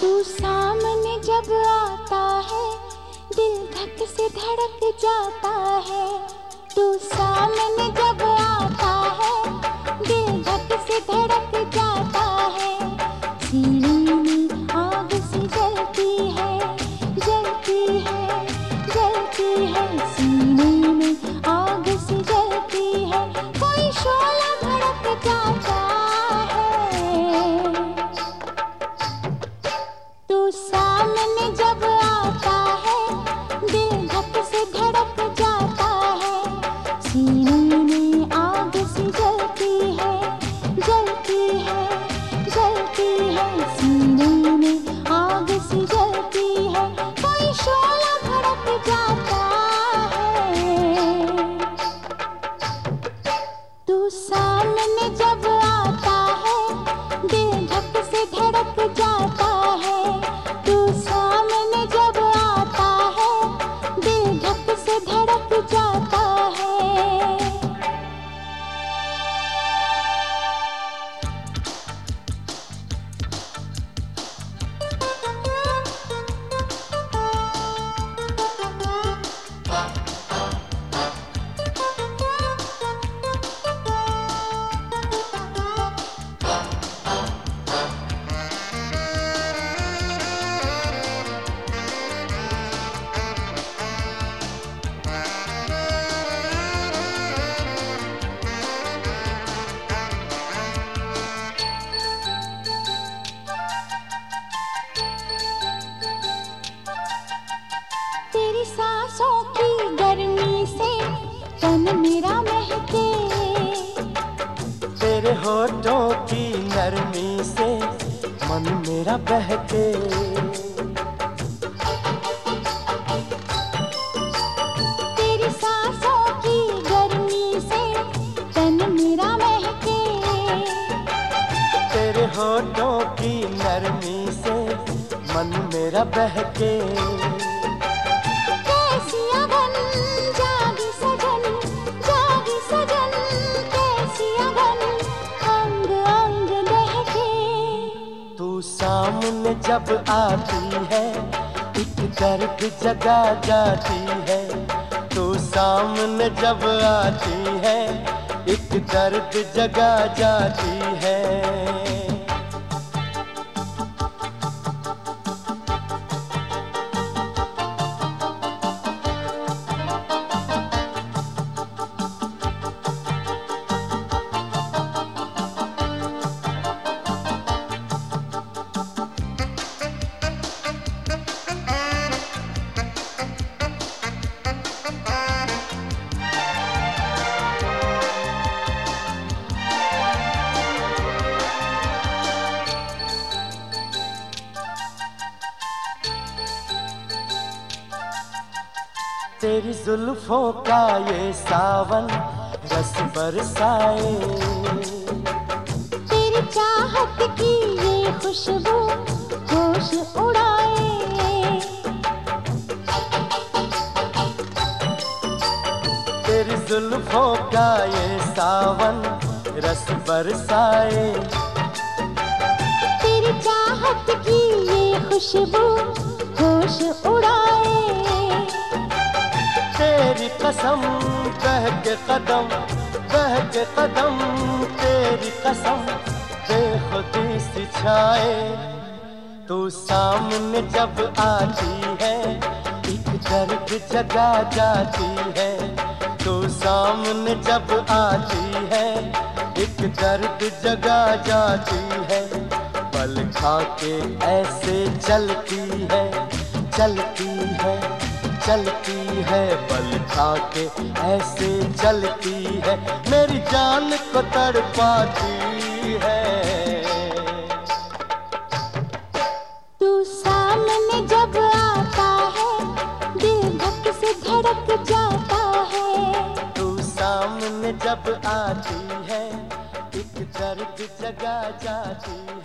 तू सामने जब आता है, दिल धक से धड़क जाता है। तू सामने जब आता है सामने जब तेरी सांसों की गर्मी से तन मेरा महके। तेरे होठों की नरमी से मन मेरा बहके। कैसी अगन सामने जब आती है, एक दर्द जगा जाती है तो सामने जब आती है, एक दर्द जगा जाती तेरी जुल्फों का ये सावन रस बरसाए। तेरी चाहत की ये खुशबू होश उड़ाए। तेरी जुल्फों का ये सावन रस बरसाए। तेरी चाहत की ये खुशबू होश उड़ाए। तेरी कसम बह के कदम बह के कदम, तेरी कसम, बेखुदी सी तू सामने जब आती है, एक दर्द जगा जाती है। तू सामने जब आती है, एक दर्द जगा जाती है। पल खा के ऐसे चलती है चलती है। चलती है बल खा के ऐसे चलती है। मेरी जान को तड़पाती है। तू सामने जब आता है दिल धक से धड़क जाता है। तू सामने जब आती है एक दर्द जगा जाती